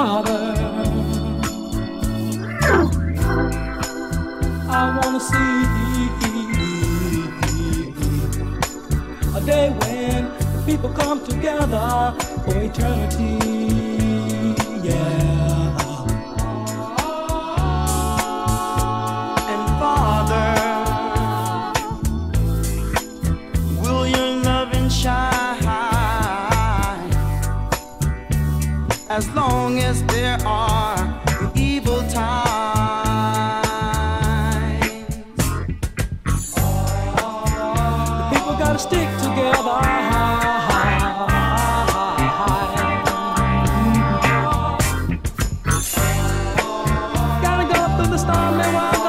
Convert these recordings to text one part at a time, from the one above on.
Father, I wanna see a day when people come together for eternity. Long as there are evil times? The people gotta stick together. Gotta go through the stormy weather.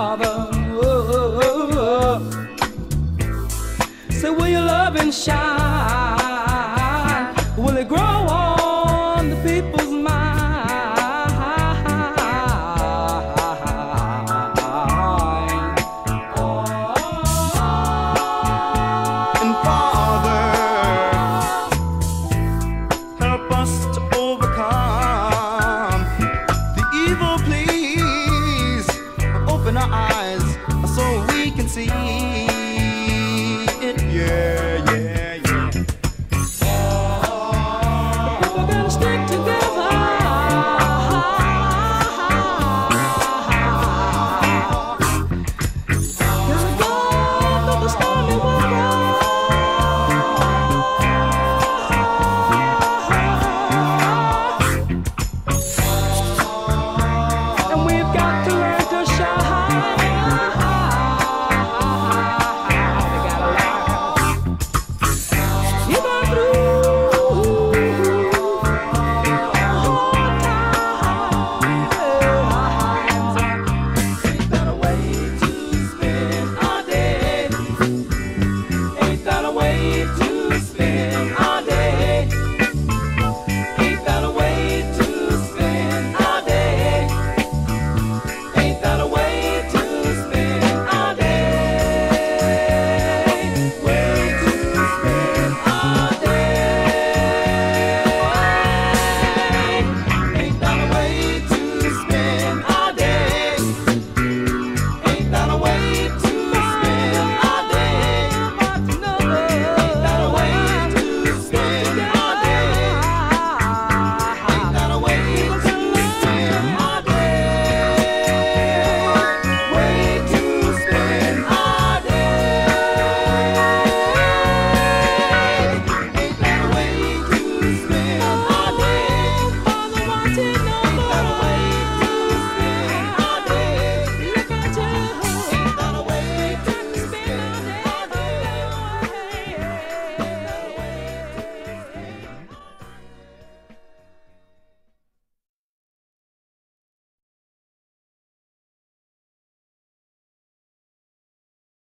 Father, oh, oh, oh, say, will your love and shine?